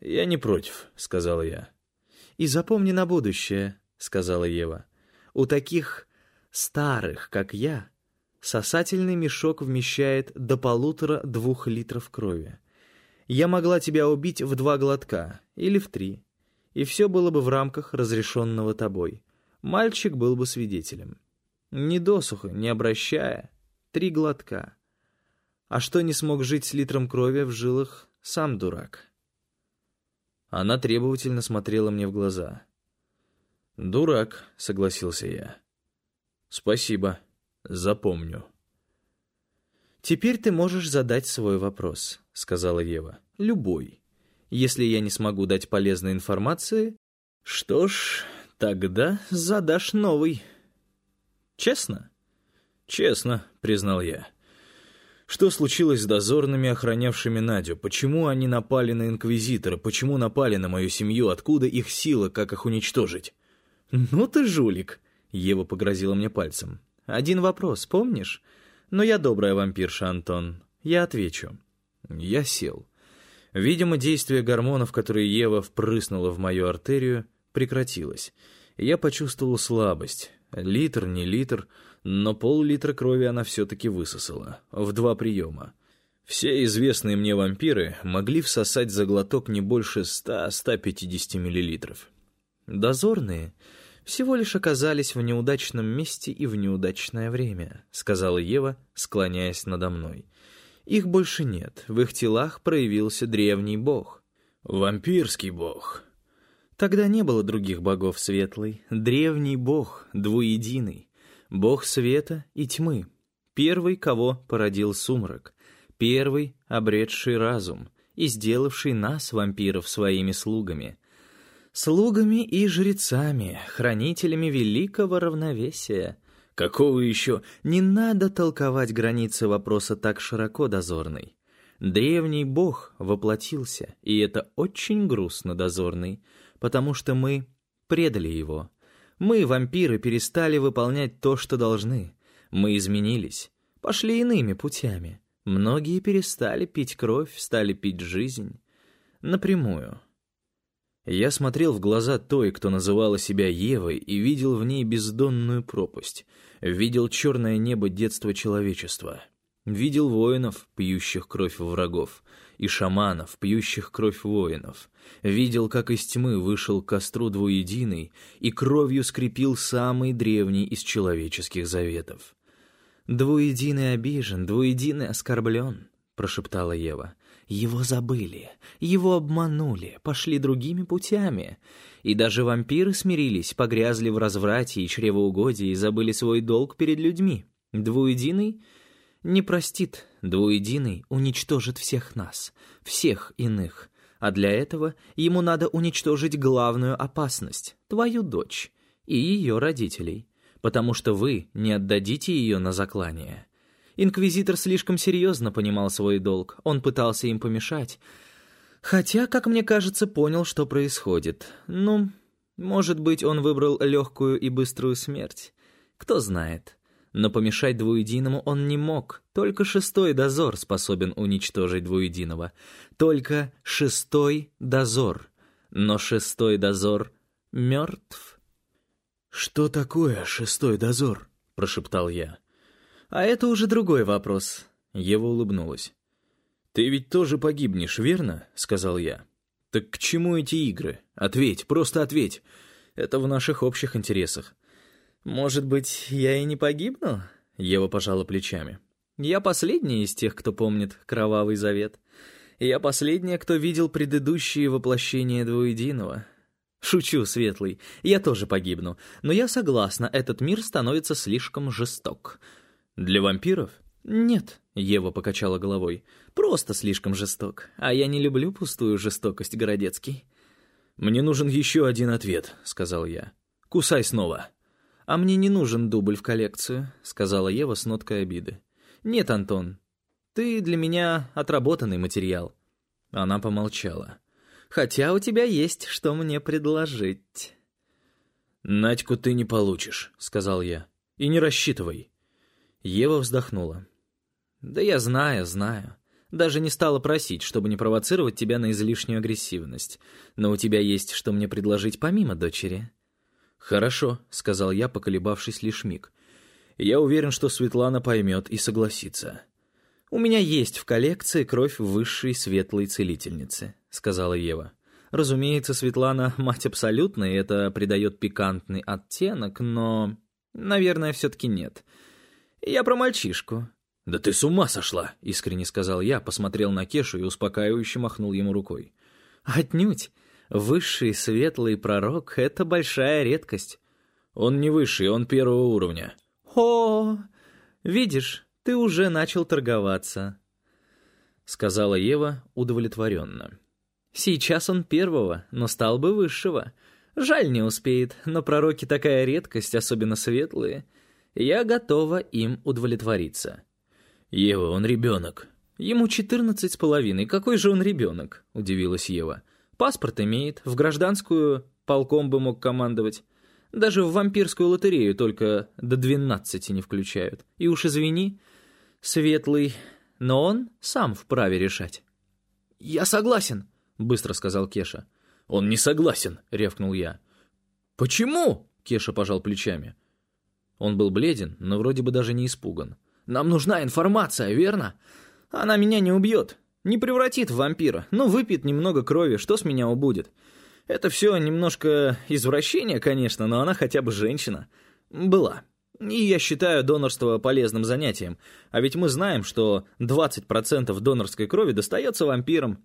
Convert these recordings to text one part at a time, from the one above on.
«Я не против», — сказал я. «И запомни на будущее», — сказала Ева. «У таких старых, как я, сосательный мешок вмещает до полутора-двух литров крови. Я могла тебя убить в два глотка или в три, и все было бы в рамках разрешенного тобой. Мальчик был бы свидетелем. Не досуха, не обращая, три глотка. А что не смог жить с литром крови в жилах, сам дурак». Она требовательно смотрела мне в глаза. «Дурак», — согласился я. «Спасибо, запомню». «Теперь ты можешь задать свой вопрос», — сказала Ева. «Любой. Если я не смогу дать полезной информации, что ж, тогда задашь новый. Честно?» «Честно», — признал я. Что случилось с дозорными, охранявшими Надю? Почему они напали на Инквизитора? Почему напали на мою семью? Откуда их сила? Как их уничтожить? «Ну ты жулик!» — Ева погрозила мне пальцем. «Один вопрос, помнишь? Но я добрая вампирша, Антон. Я отвечу». Я сел. Видимо, действие гормонов, которые Ева впрыснула в мою артерию, прекратилось. Я почувствовал слабость. Литр, не литр — но пол-литра крови она все-таки высосала, в два приема. Все известные мне вампиры могли всосать за глоток не больше 100-150 миллилитров. «Дозорные всего лишь оказались в неудачном месте и в неудачное время», сказала Ева, склоняясь надо мной. «Их больше нет, в их телах проявился древний бог». «Вампирский бог». Тогда не было других богов светлый, древний бог, двуединый. Бог света и тьмы, первый, кого породил сумрак, первый, обретший разум и сделавший нас, вампиров, своими слугами. Слугами и жрецами, хранителями великого равновесия. Какого еще? Не надо толковать границы вопроса так широко, дозорный. Древний бог воплотился, и это очень грустно, дозорный, потому что мы предали его, мы, вампиры, перестали выполнять то, что должны. Мы изменились, пошли иными путями. Многие перестали пить кровь, стали пить жизнь. Напрямую. Я смотрел в глаза той, кто называла себя Евой, и видел в ней бездонную пропасть. Видел черное небо детства человечества. Видел воинов, пьющих кровь врагов и шаманов, пьющих кровь воинов. Видел, как из тьмы вышел к костру двуединый и кровью скрепил самый древний из человеческих заветов. «Двуединый обижен, двуединый оскорблен», — прошептала Ева. «Его забыли, его обманули, пошли другими путями. И даже вампиры смирились, погрязли в разврате и чревоугодии и забыли свой долг перед людьми. Двуединый не простит, двуединый уничтожит всех нас, всех иных, а для этого ему надо уничтожить главную опасность — твою дочь и ее родителей, потому что вы не отдадите ее на заклание. Инквизитор слишком серьезно понимал свой долг, он пытался им помешать, хотя, как мне кажется, понял, что происходит. Ну, может быть, он выбрал легкую и быструю смерть. Кто знает но помешать двуединому он не мог. Только шестой дозор способен уничтожить двуединого. Только шестой дозор. Но шестой дозор мертв. «Что такое шестой дозор?» — прошептал я. «А это уже другой вопрос». Ева улыбнулась. «Ты ведь тоже погибнешь, верно?» — сказал я. «Так к чему эти игры? Ответь, просто ответь. Это в наших общих интересах. «Может быть, я и не погибну?» Ева пожала плечами. «Я последняя из тех, кто помнит Кровавый Завет. Я последняя, кто видел предыдущие воплощения Двуединого. Шучу, Светлый, я тоже погибну, но я согласна, этот мир становится слишком жесток». «Для вампиров?» «Нет», — Ева покачала головой, — «просто слишком жесток, а я не люблю пустую жестокость, Городецкий». «Мне нужен еще один ответ», — сказал я. «Кусай снова». «А мне не нужен дубль в коллекцию», — сказала Ева с ноткой обиды. «Нет, Антон, ты для меня отработанный материал». Она помолчала. «Хотя у тебя есть что мне предложить». «Надьку ты не получишь», — сказал я. «И не рассчитывай». Ева вздохнула. «Да я знаю, знаю. Даже не стала просить, чтобы не провоцировать тебя на излишнюю агрессивность. Но у тебя есть что мне предложить помимо дочери?» «Хорошо», — сказал я, поколебавшись лишь миг. «Я уверен, что Светлана поймет и согласится». «У меня есть в коллекции кровь высшей светлой целительницы», — сказала Ева. «Разумеется, Светлана — мать абсолютная, и это придает пикантный оттенок, но, наверное, все-таки нет. Я про мальчишку. «Да ты с ума сошла!» — искренне сказал я, посмотрел на Кешу и успокаивающе махнул ему рукой. «Отнюдь. Высший светлый пророк — это большая редкость». «Он не высший, он первого уровня». «О, видишь, ты уже начал торговаться», — сказала Ева удовлетворенно. «Сейчас он первого, но стал бы высшего. Жаль, не успеет, но пророки такая редкость, особенно светлые. Я готова им удовлетвориться». «Ева, он ребенок». «Ему четырнадцать с половиной. Какой же он ребенок?» — удивилась Ева. «Паспорт имеет, в гражданскую полком бы мог командовать. Даже в вампирскую лотерею только до двенадцати не включают. И уж извини, светлый, но он сам вправе решать». «Я согласен», — быстро сказал Кеша. «Он не согласен», — ревкнул я. «Почему?» — Кеша пожал плечами. Он был бледен, но вроде бы даже не испуган. Нам нужна информация, верно? Она меня не убьет, не превратит в вампира, но выпьет немного крови, что с меня убудет? Это все немножко извращение, конечно, но она хотя бы женщина. Была. И я считаю донорство полезным занятием. А ведь мы знаем, что 20% донорской крови достается вампирам.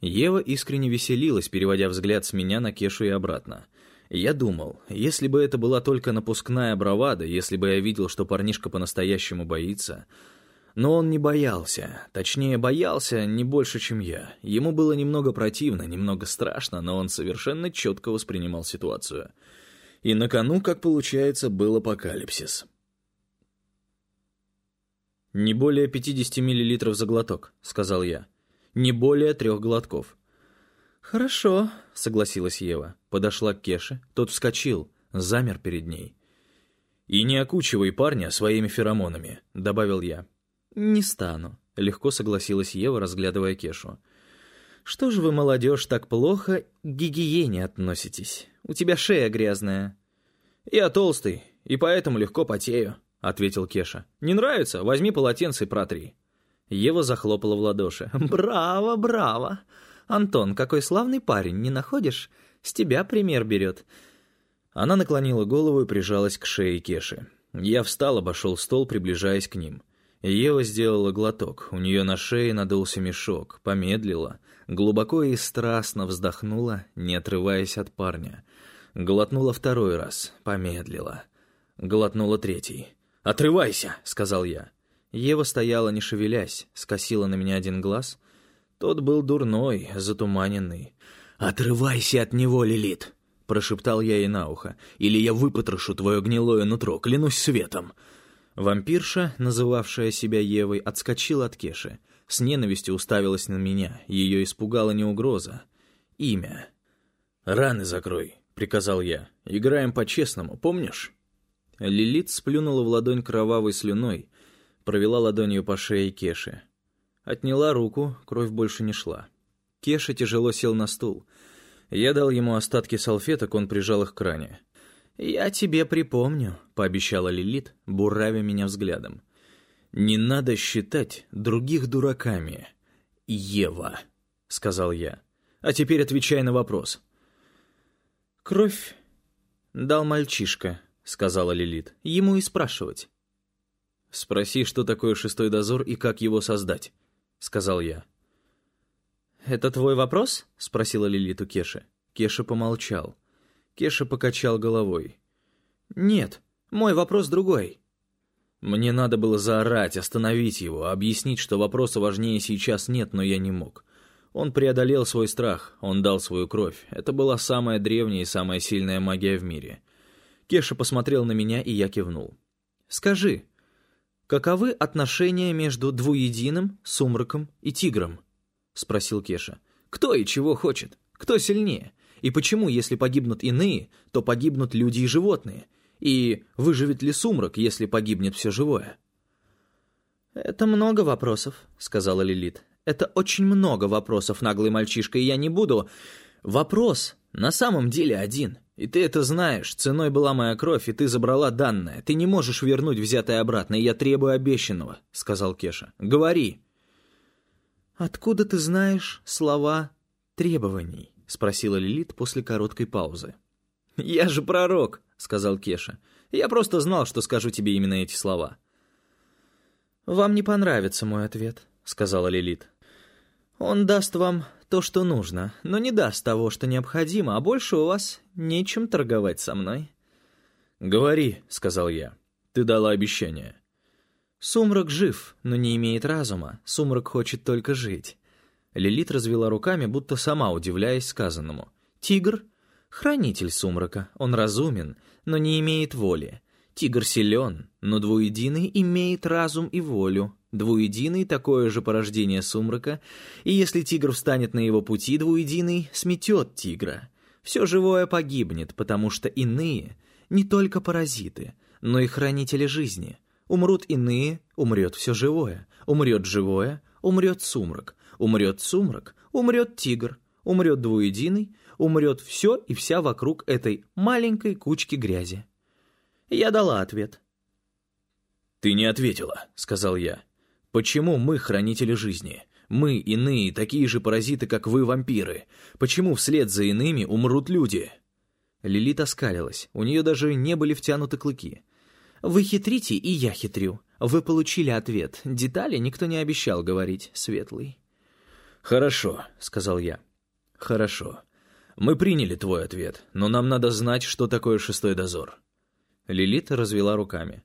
Ева искренне веселилась, переводя взгляд с меня на Кешу и обратно. Я думал, если бы это была только напускная бравада, если бы я видел, что парнишка по-настоящему боится... Но он не боялся. Точнее, боялся не больше, чем я. Ему было немного противно, немного страшно, но он совершенно четко воспринимал ситуацию. И на кону, как получается, был апокалипсис. «Не более 50 миллилитров за глоток», — сказал я. «Не более трех глотков». «Хорошо», — согласилась Ева. Подошла к Кеше, тот вскочил, замер перед ней. «И не окучивай парня своими феромонами», — добавил я. «Не стану», — легко согласилась Ева, разглядывая Кешу. «Что же вы, молодежь, так плохо к гигиене относитесь? У тебя шея грязная». «Я толстый, и поэтому легко потею», — ответил Кеша. «Не нравится? Возьми полотенце и протри». Ева захлопала в ладоши. «Браво, браво! Антон, какой славный парень, не находишь? С тебя пример берет». Она наклонила голову и прижалась к шее Кеши. Я встал, обошел стол, приближаясь к ним. Ева сделала глоток, у нее на шее надулся мешок, помедлила, глубоко и страстно вздохнула, не отрываясь от парня. Глотнула второй раз, помедлила. Глотнула третий. «Отрывайся!» — сказал я. Ева стояла, не шевелясь, скосила на меня один глаз — тот был дурной, затуманенный. «Отрывайся от него, Лилит!» — прошептал я ей на ухо. «Или я выпотрошу твое гнилое нутро, клянусь светом!» Вампирша, называвшая себя Евой, отскочила от Кеши. С ненавистью уставилась на меня. Ее испугала не угроза. Имя. «Раны закрой», — приказал я. «Играем по-честному, помнишь?» Лилит сплюнула в ладонь кровавой слюной, провела ладонью по шее Кеши. Отняла руку, кровь больше не шла. Кеша тяжело сел на стул. Я дал ему остатки салфеток, он прижал их к ране. «Я тебе припомню», — пообещала Лилит, буравя меня взглядом. «Не надо считать других дураками, Ева», — сказал я. «А теперь отвечай на вопрос». «Кровь дал мальчишка», — сказала Лилит. «Ему и спрашивать». «Спроси, что такое шестой дозор и как его создать», — сказал я. «Это твой вопрос?» — спросила Лилит у Кеши. Кеша помолчал. Кеша покачал головой. «Нет, мой вопрос другой». Мне надо было заорать, остановить его, объяснить, что вопроса важнее сейчас нет, но я не мог. Он преодолел свой страх, он дал свою кровь. Это была самая древняя и самая сильная магия в мире. Кеша посмотрел на меня, и я кивнул. «Скажи, «Каковы отношения между двуединым, сумраком и тигром?» — спросил Кеша. «Кто и чего хочет? Кто сильнее? И почему, если погибнут иные, то погибнут люди и животные? И выживет ли сумрак, если погибнет все живое?» «Это много вопросов», — сказала Лилит. Это очень много вопросов, наглый мальчишка, и я не буду... Вопрос на самом деле один. И ты это знаешь. Ценой была моя кровь, и ты забрала данное. Ты не можешь вернуть взятое обратно, и я требую обещанного», — сказал Кеша. «Говори». «Откуда ты знаешь слова требований?» — спросила Лилит после короткой паузы. «Я же пророк», — сказал Кеша. «Я просто знал, что скажу тебе именно эти слова». «Вам не понравится мой ответ», — сказала Лилит. «Он даст вам то, что нужно, но не даст того, что необходимо, а больше у вас нечем торговать со мной». «Говори», — сказал я. «Ты дала обещание». «Сумрак жив, но не имеет разума. Сумрак хочет только жить». Лилит развела руками, будто сама удивляясь сказанному. «Тигр — хранитель сумрака. Он разумен, но не имеет воли. Тигр силен, но двуединый имеет разум и волю. Двуединый — такое же порождение сумрака, и если тигр встанет на его пути, двуединый сметет тигра. Все живое погибнет, потому что иные — не только паразиты, но и хранители жизни. Умрут иные — умрет все живое. Умрет живое — умрет сумрак. Умрет сумрак — умрет тигр. Умрет двуединый — умрет все и вся вокруг этой маленькой кучки грязи. Я дала ответ. «Ты не ответила», — сказал я. Почему мы хранители жизни? Мы, иные, такие же паразиты, как вы, вампиры. Почему вслед за иными умрут люди?» Лилит оскалилась. У нее даже не были втянуты клыки. «Вы хитрите, и я хитрю. Вы получили ответ. Детали никто не обещал говорить, Светлый». «Хорошо», — сказал я. «Хорошо. Мы приняли твой ответ, но нам надо знать, что такое шестой дозор». Лилит развела руками.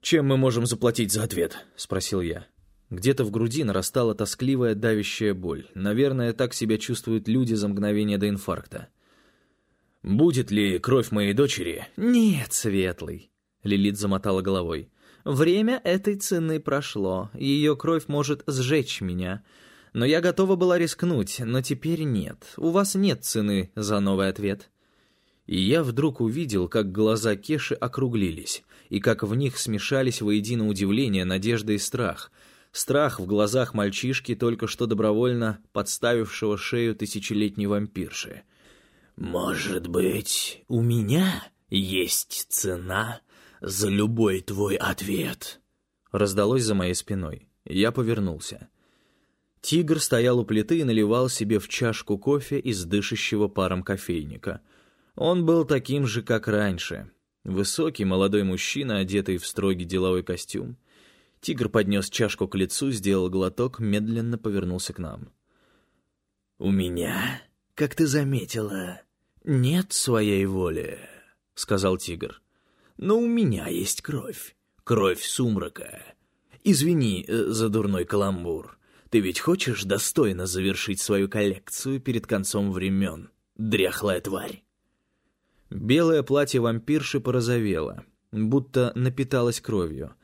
«Чем мы можем заплатить за ответ?» — спросил я. Где-то в груди нарастала тоскливая давящая боль. Наверное, так себя чувствуют люди за мгновение до инфаркта. «Будет ли кровь моей дочери?» «Нет, Светлый», — Лилит замотала головой. «Время этой цены прошло. Ее кровь может сжечь меня. Но я готова была рискнуть, но теперь нет. У вас нет цены за новый ответ». И я вдруг увидел, как глаза Кеши округлились и как в них смешались воедино удивление, надежда и страх. Страх в глазах мальчишки, только что добровольно подставившего шею тысячелетней вампирши. «Может быть, у меня есть цена за любой твой ответ?» Раздалось за моей спиной. Я повернулся. Тигр стоял у плиты и наливал себе в чашку кофе из дышащего паром кофейника. Он был таким же, как раньше, Высокий молодой мужчина, одетый в строгий деловой костюм. Тигр поднес чашку к лицу, сделал глоток, медленно повернулся к нам. «У меня, как ты заметила, нет своей воли», — сказал тигр. «Но у меня есть кровь, кровь сумрака. Извини э, за дурной каламбур. Ты ведь хочешь достойно завершить свою коллекцию перед концом времен, дряхлая тварь?» Белое платье вампирши порозовело, будто напиталось кровью.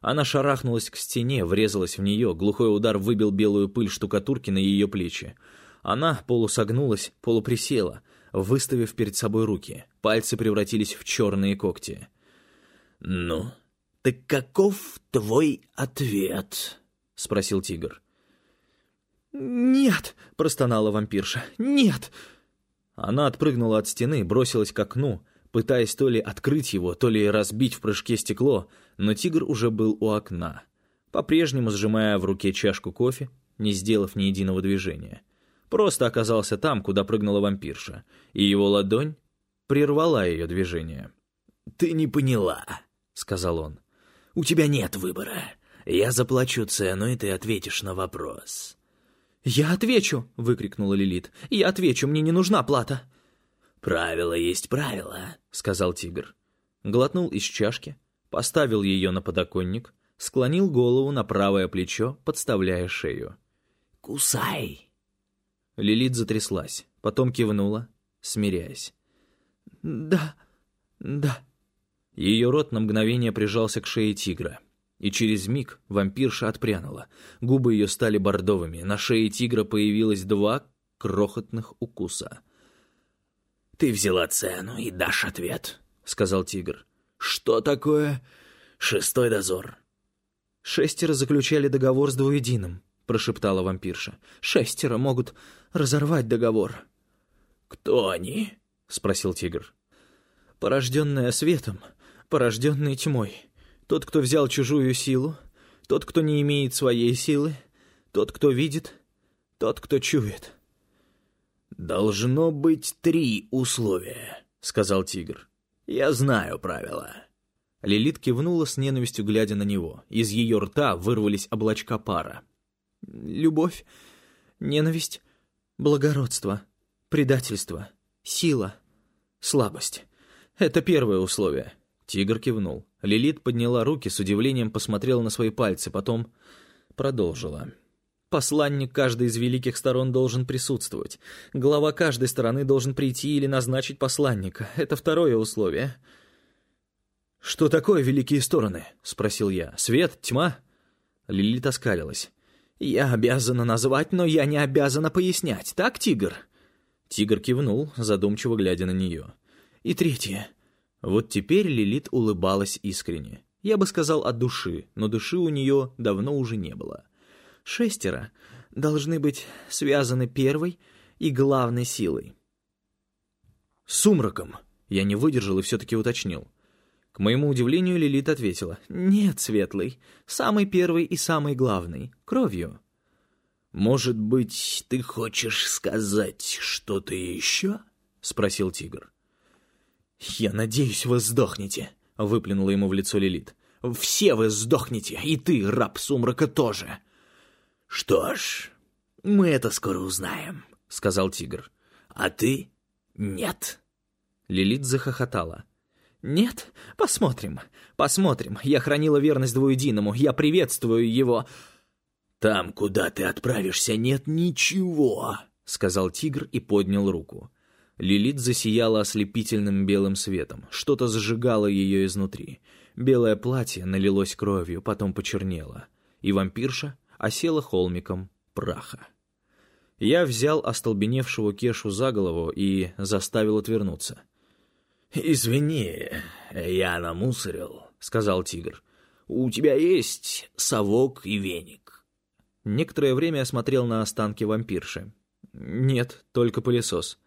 Она шарахнулась к стене, врезалась в нее, глухой удар выбил белую пыль штукатурки на ее плечи. Она полусогнулась, полуприсела, выставив перед собой руки. Пальцы превратились в черные когти. «Ну, так каков твой ответ?» — спросил тигр. «Нет!» — простонала вампирша. «Нет!» Она отпрыгнула от стены, бросилась к окну, пытаясь то ли открыть его, то ли разбить в прыжке стекло, но тигр уже был у окна, по-прежнему сжимая в руке чашку кофе, не сделав ни единого движения. Просто оказался там, куда прыгнула вампирша, и его ладонь прервала ее движение. «Ты не поняла», — сказал он. «У тебя нет выбора. Я заплачу цену, и ты ответишь на вопрос. «Я отвечу!» — выкрикнула Лилит. «Я отвечу, мне не нужна плата!» «Правило есть правило», — сказал тигр. Глотнул из чашки, поставил ее на подоконник, склонил голову на правое плечо, подставляя шею. «Кусай!» Лилит затряслась, потом кивнула, смиряясь. «Да, да». Ее рот на мгновение прижался к шее тигра. И через миг вампирша отпрянула. Губы ее стали бордовыми, на шее тигра появилось два крохотных укуса. «Ты взяла цену и дашь ответ», — сказал тигр. «Что такое шестой дозор?» «Шестеро заключали договор с двуединым», — прошептала вампирша. «Шестеро могут разорвать договор». «Кто они?» — спросил тигр. «Порожденная светом, порожденный тьмой. Тот, кто взял чужую силу, тот, кто не имеет своей силы, тот, кто видит, тот, кто чует». «Должно быть три условия», — сказал тигр. «Я знаю правила». Лилит кивнула с ненавистью, глядя на него. Из ее рта вырвались облачка пара. «Любовь, ненависть, благородство, предательство, сила, слабость. Это первое условие». Тигр кивнул. Лилит подняла руки, с удивлением посмотрела на свои пальцы, потом продолжила. Посланник каждой из великих сторон должен присутствовать. Глава каждой стороны должен прийти или назначить посланника. Это второе условие. «Что такое великие стороны?» — спросил я. «Свет? Тьма?» Лилит оскалилась. «Я обязана назвать, но я не обязана пояснять. Так, тигр?» Тигр кивнул, задумчиво глядя на нее. «И третье». Вот теперь Лилит улыбалась искренне. Я бы сказал от души, но души у нее давно уже не было. «Шестеро должны быть связаны первой и главной силой». «Сумраком!» Я не выдержал и все-таки уточнил. К моему удивлению, Лилит ответила. «Нет, Светлый, самый первый и самый главный. Кровью». «Может быть, ты хочешь сказать что-то еще?» — спросил тигр. «Я надеюсь, вы сдохнете», — выплюнула ему в лицо Лилит. «Все вы сдохнете, и ты, раб сумрака, тоже». «Что ж, мы это скоро узнаем», — сказал тигр. «А ты — нет». Лилит захохотала. «Нет? Посмотрим. Посмотрим. Я хранила верность двуединому. Я приветствую его». «Там, куда ты отправишься, нет ничего», — сказал тигр и поднял руку. Лилит засияла ослепительным белым светом. Что-то зажигало ее изнутри. Белое платье налилось кровью, потом почернело. И вампирша осела холмиком праха. Я взял остолбеневшего Кешу за голову и заставил отвернуться. «Извини, я намусорил», — сказал тигр. «У тебя есть совок и веник?» Некоторое время я смотрел на останки вампирши. «Нет, только пылесос».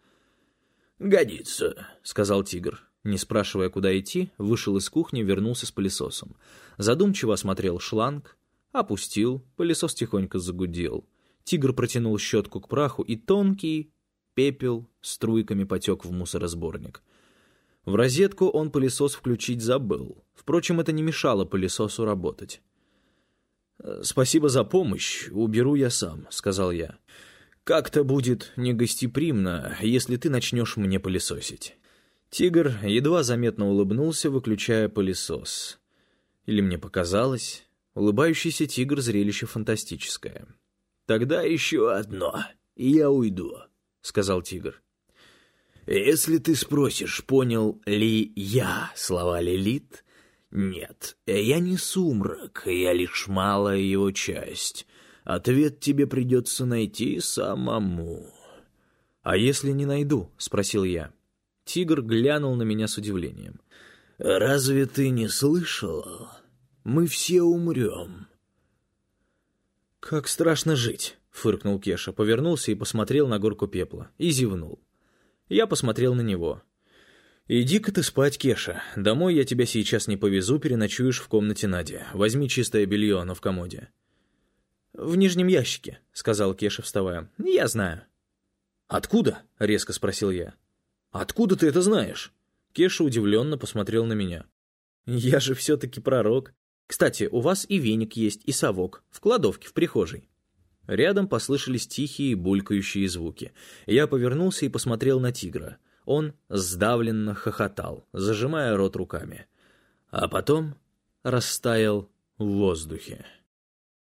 «Годится», — сказал тигр. Не спрашивая, куда идти, вышел из кухни, вернулся с пылесосом. Задумчиво осмотрел шланг, опустил, пылесос тихонько загудел. Тигр протянул щетку к праху, и тонкий пепел струйками потек в мусоросборник. В розетку он пылесос включить забыл. Впрочем, это не мешало пылесосу работать. «Спасибо за помощь, уберу я сам», — сказал я. «Как-то будет негостеприимно, если ты начнешь мне пылесосить». Тигр едва заметно улыбнулся, выключая пылесос. Или мне показалось, улыбающийся тигр — зрелище фантастическое. «Тогда еще одно, и я уйду», — сказал тигр. Если ты спросишь, понял ли я слова Лилит, нет, я не сумрак, я лишь малая его часть. Ответ тебе придется найти самому. «А если не найду?» — спросил я. Тигр глянул на меня с удивлением. «Разве ты не слышал? Мы все умрем». «Как страшно жить!» — фыркнул Кеша, повернулся и посмотрел на горку пепла. И зевнул. Я посмотрел на него. «Иди-ка ты спать, Кеша. Домой я тебя сейчас не повезу, переночуешь в комнате Нади. Возьми чистое белье, оно в комоде». «В нижнем ящике», — сказал Кеша, вставая. «Я знаю». «Откуда?» — резко спросил я. «Откуда ты это знаешь?» Кеша удивленно посмотрел на меня. «Я же все-таки пророк. Кстати, у вас и веник есть, и совок. В кладовке, в прихожей». Рядом послышались тихие булькающие звуки. Я повернулся и посмотрел на тигра. Он сдавленно хохотал, зажимая рот руками. А потом растаял в воздухе.